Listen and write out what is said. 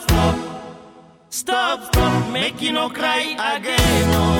Stop, stop, stop, make you no cry again. Oh.